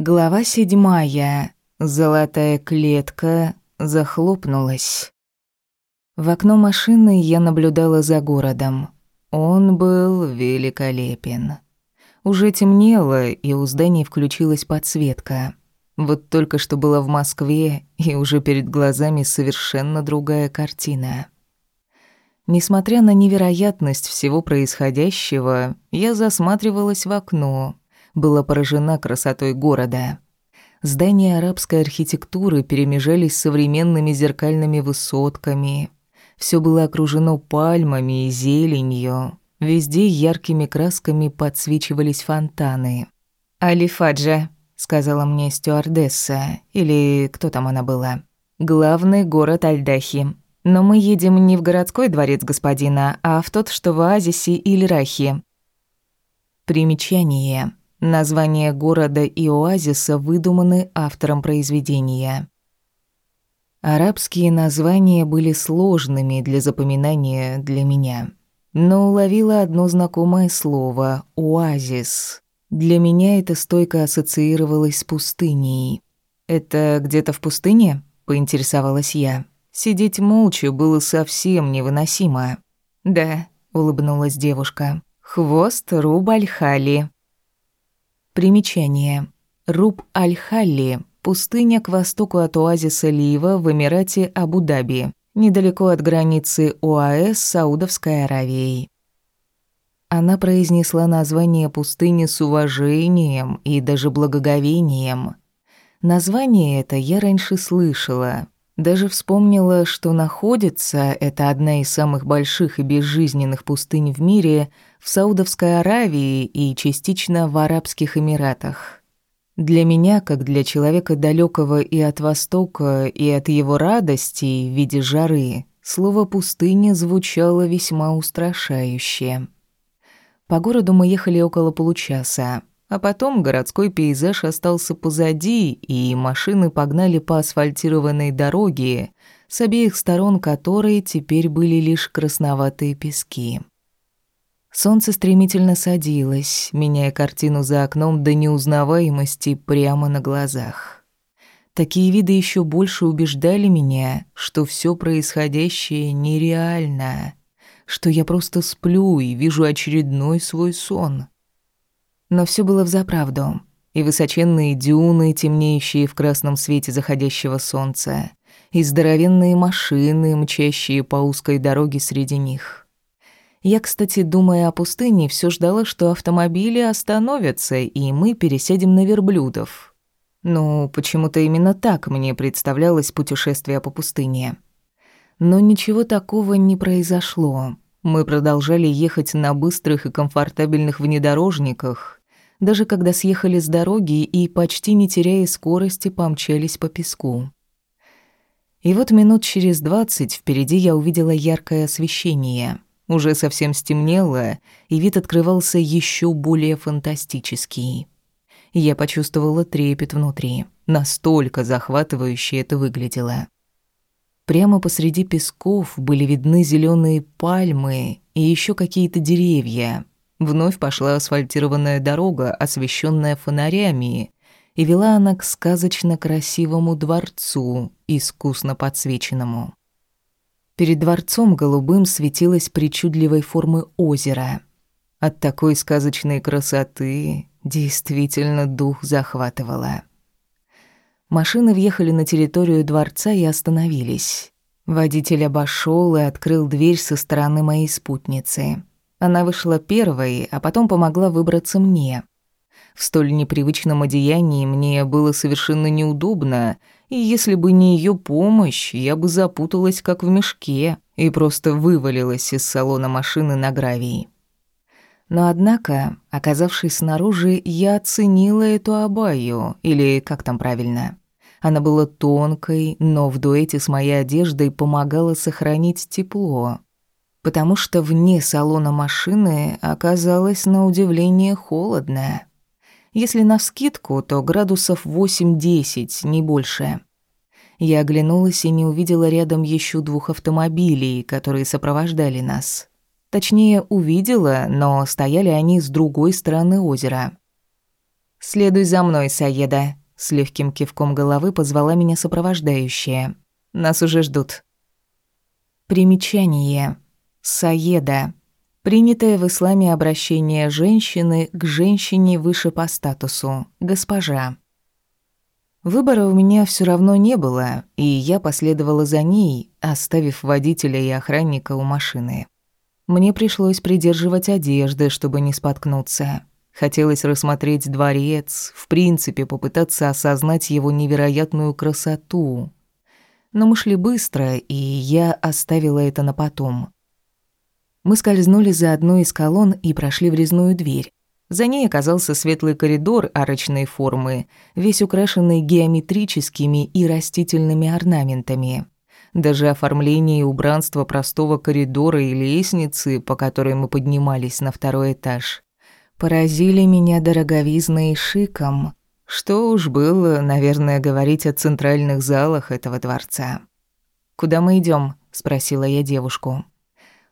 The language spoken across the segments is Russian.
Глава седьмая. Золотая клетка захлопнулась. В окно машины я наблюдала за городом. Он был великолепен. Уже темнело, и у зданий включилась подсветка. Вот только что была в Москве, и уже перед глазами совершенно другая картина. Несмотря на невероятность всего происходящего, я засматривалась в окно, была поражена красотой города. Здания арабской архитектуры перемежались с современными зеркальными высотками. Все было окружено пальмами и зеленью. Везде яркими красками подсвечивались фонтаны. «Алифаджа», — сказала мне стюардесса, или кто там она была. «Главный город Альдахи. Но мы едем не в городской дворец господина, а в тот, что в оазисе Ильрахи». Примечание. Название города и оазиса выдуманы автором произведения. Арабские названия были сложными для запоминания для меня, но уловила одно знакомое слово — оазис. Для меня это стойко ассоциировалось с пустыней. «Это где-то в пустыне?» — поинтересовалась я. Сидеть молча было совсем невыносимо. «Да», — улыбнулась девушка. «Хвост Руб-Аль-Хали». Примечание. Руб-Аль-Халли – пустыня к востоку от оазиса Лива в Эмирате Абу-Даби, недалеко от границы ОАЭ с Саудовской Аравией. Она произнесла название пустыни с уважением и даже благоговением. Название это я раньше слышала. Даже вспомнила, что находится это одна из самых больших и безжизненных пустынь в мире – в Саудовской Аравии и частично в Арабских Эмиратах. Для меня, как для человека далекого и от Востока, и от его радости в виде жары, слово «пустыня» звучало весьма устрашающе. По городу мы ехали около получаса, а потом городской пейзаж остался позади, и машины погнали по асфальтированной дороге, с обеих сторон которой теперь были лишь красноватые пески. Солнце стремительно садилось, меняя картину за окном до неузнаваемости прямо на глазах. Такие виды еще больше убеждали меня, что все происходящее нереально, что я просто сплю и вижу очередной свой сон. Но все было взаправду, и высоченные дюны, темнеющие в красном свете заходящего солнца, и здоровенные машины, мчащие по узкой дороге среди них — я, кстати, думая о пустыне, все ждала, что автомобили остановятся, и мы пересядем на верблюдов. Ну, почему-то именно так мне представлялось путешествие по пустыне. Но ничего такого не произошло. Мы продолжали ехать на быстрых и комфортабельных внедорожниках, даже когда съехали с дороги и, почти не теряя скорости, помчались по песку. И вот минут через двадцать впереди я увидела яркое освещение — уже совсем стемнело, и вид открывался еще более фантастический. Я почувствовала трепет внутри. Настолько захватывающе это выглядело. Прямо посреди песков были видны зеленые пальмы и еще какие-то деревья. Вновь пошла асфальтированная дорога, освещенная фонарями, и вела она к сказочно красивому дворцу, искусно подсвеченному. Перед дворцом голубым светилось причудливой формы озеро. От такой сказочной красоты действительно дух захватывало. Машины въехали на территорию дворца и остановились. Водитель обошел и открыл дверь со стороны моей спутницы. Она вышла первой, а потом помогла выбраться мне. В столь непривычном одеянии мне было совершенно неудобно — и если бы не ее помощь, я бы запуталась как в мешке и просто вывалилась из салона машины на гравии. Но однако, оказавшись снаружи, я оценила эту абаю, или как там правильно. Она была тонкой, но в дуэте с моей одеждой помогала сохранить тепло, потому что вне салона машины оказалось на удивление холодно. Если навскидку, то градусов 8-10, не больше. Я оглянулась и не увидела рядом еще двух автомобилей, которые сопровождали нас. Точнее, увидела, но стояли они с другой стороны озера. «Следуй за мной, Саеда», — с легким кивком головы позвала меня сопровождающая. «Нас уже ждут». Примечание. Саеда. Принятое в исламе обращение женщины к женщине выше по статусу, госпожа. Выбора у меня все равно не было, и я последовала за ней, оставив водителя и охранника у машины. Мне пришлось придерживать одежды, чтобы не споткнуться. Хотелось рассмотреть дворец, в принципе, попытаться осознать его невероятную красоту. Но мы шли быстро, и я оставила это на потом. Мы скользнули за одной из колонн и прошли в резную дверь. За ней оказался светлый коридор арочной формы, весь украшенный геометрическими и растительными орнаментами. Даже оформление и убранство простого коридора и лестницы, по которой мы поднимались на второй этаж, поразили меня дороговизной и шиком. Что уж было, наверное, говорить о центральных залах этого дворца. «Куда мы идем? спросила я девушку.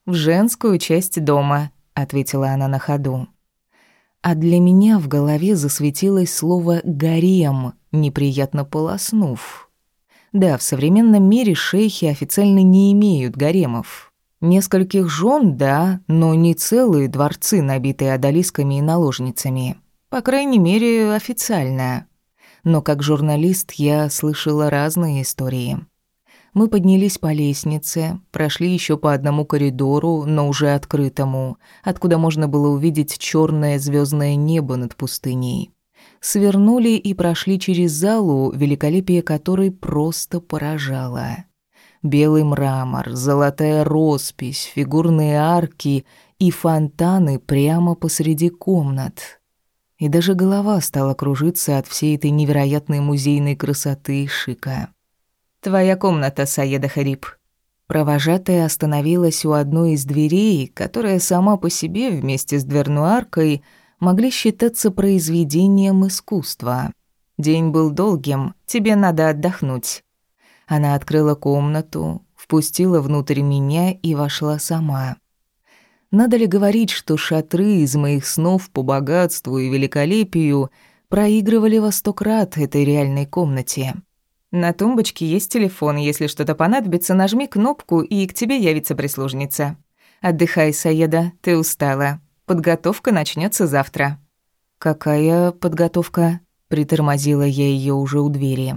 «В женскую часть дома», — ответила она на ходу. А для меня в голове засветилось слово «гарем», неприятно полоснув. Да, в современном мире шейхи официально не имеют гаремов. Нескольких жен, да, но не целые дворцы, набитые одолисками и наложницами. По крайней мере, официально. Но как журналист я слышала разные истории. Мы поднялись по лестнице, прошли еще по одному коридору, но уже открытому, откуда можно было увидеть черное звездное небо над пустыней. Свернули и прошли через залу, великолепие которой просто поражало. Белый мрамор, золотая роспись, фигурные арки и фонтаны прямо посреди комнат. И даже голова стала кружиться от всей этой невероятной музейной красоты и шика. «Твоя комната, Саеда Хариб». Провожатая остановилась у одной из дверей, которая сама по себе вместе с дверной аркой могли считаться произведением искусства. День был долгим, тебе надо отдохнуть. Она открыла комнату, впустила внутрь меня и вошла сама. Надо ли говорить, что шатры из моих снов по богатству и великолепию проигрывали во сто крат этой реальной комнате? На тумбочке есть телефон, если что-то понадобится, нажми кнопку, и к тебе явится прислужница. Отдыхай, Саеда, ты устала. Подготовка начнется завтра. Какая подготовка? Притормозила я ее уже у двери.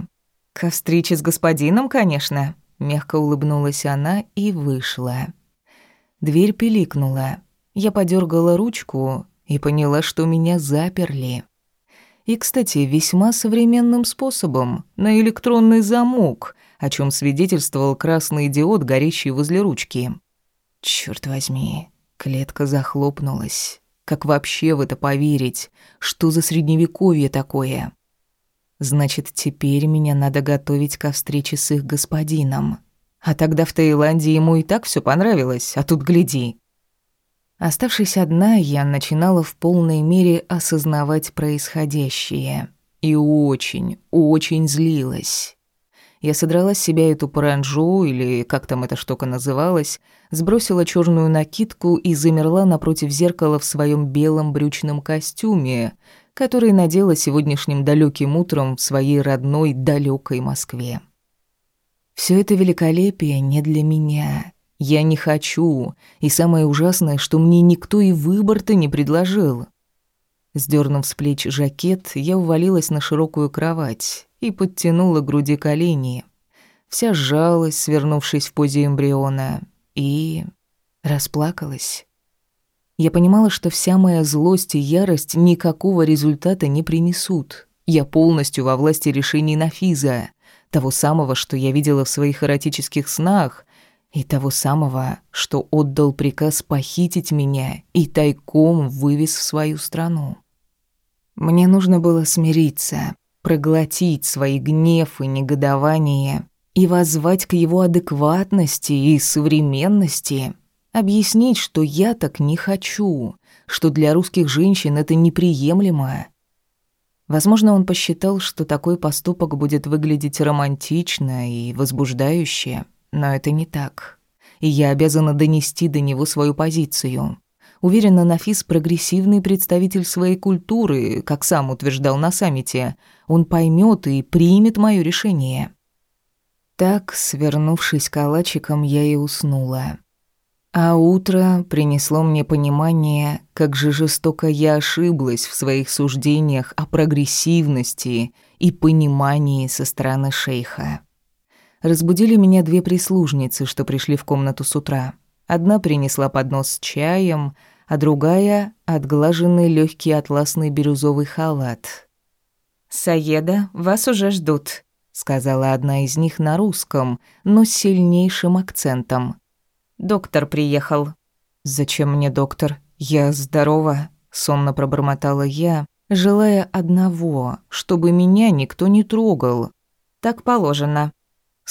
«Ко встрече с господином, конечно», — мягко улыбнулась она и вышла. Дверь пиликнула. Я подергала ручку и поняла, что меня заперли. И, кстати, весьма современным способом, на электронный замок, о чем свидетельствовал красный диод, горящий возле ручки. Черт возьми, клетка захлопнулась. Как вообще в это поверить? Что за средневековье такое? Значит, теперь меня надо готовить ко встрече с их господином. А тогда в Таиланде ему и так все понравилось, а тут гляди. Оставшись одна, я начинала в полной мере осознавать происходящее. И очень, очень злилась. Я содрала с себя эту паранжу, или как там эта штука называлась, сбросила черную накидку и замерла напротив зеркала в своем белом брючном костюме, который надела сегодняшним далеким утром в своей родной далекой Москве. Все это великолепие не для меня. Я не хочу, и самое ужасное, что мне никто и выбор-то не предложил. Сдернув с плеч жакет, я увалилась на широкую кровать и подтянула к груди колени. Вся сжалась, свернувшись в позе эмбриона, и расплакалась. Я понимала, что вся моя злость и ярость никакого результата не принесут. Я полностью во власти решений Нафиза, того самого, что я видела в своих эротических снах, и того самого, что отдал приказ похитить меня и тайком вывез в свою страну. Мне нужно было смириться, проглотить свои гнев и негодование и воззвать к его адекватности и современности, Объяснить, что я так не хочу, что для русских женщин это неприемлемо. Возможно, он посчитал, что такой поступок будет выглядеть романтично и возбуждающе, но это не так. И я обязана донести до него свою позицию. Уверена, Нафис прогрессивный представитель своей культуры, как сам утверждал на саммите. Он поймет и примет мое решение. Так, свернувшись калачиком, я и уснула. А утро принесло мне понимание, как же жестоко я ошиблась в своих суждениях о прогрессивности и понимании со стороны шейха. Разбудили меня две прислужницы, что пришли в комнату с утра. Одна принесла поднос с чаем, а другая — отглаженный легкий атласный бирюзовый халат. «Саеда, вас уже ждут», — сказала одна из них на русском, но с сильнейшим акцентом. Доктор приехал. Зачем мне доктор? Я здорова, сонно пробормотала я, желая одного, чтобы меня никто не трогал. Так положено.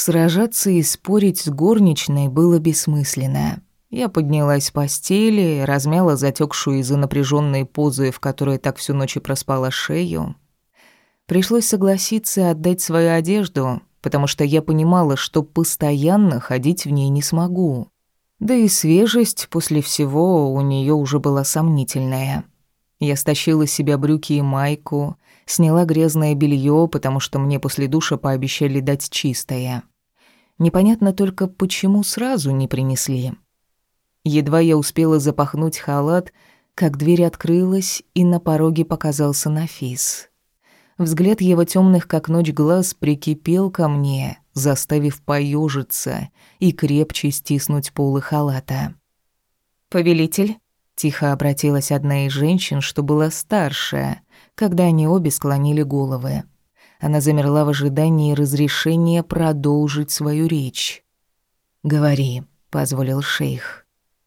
Сражаться и спорить с горничной было бессмысленно. Я поднялась с постели, размяла затекшую из-за напряженной позы, в которой так всю ночь и проспала шею. Пришлось согласиться отдать свою одежду, потому что я понимала, что постоянно ходить в ней не смогу. Да и свежесть после всего у нее уже была сомнительная. Я стащила с себя брюки и майку, сняла грязное белье, потому что мне после душа пообещали дать чистое. Непонятно только, почему сразу не принесли. Едва я успела запахнуть халат, как дверь открылась, и на пороге показался Нафис. Взгляд его темных, как ночь, глаз прикипел ко мне, заставив поежиться и крепче стиснуть полы халата. «Повелитель?» — тихо обратилась одна из женщин, что была старше, когда они обе склонили головы. Она замерла в ожидании разрешения продолжить свою речь. «Говори», — позволил шейх.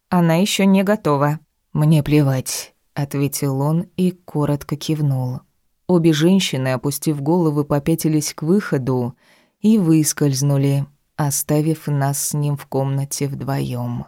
«Она еще не готова». «Мне плевать», — ответил он и коротко кивнул. Обе женщины, опустив головы, попятились к выходу, и выскользнули, оставив нас с ним в комнате вдвоем.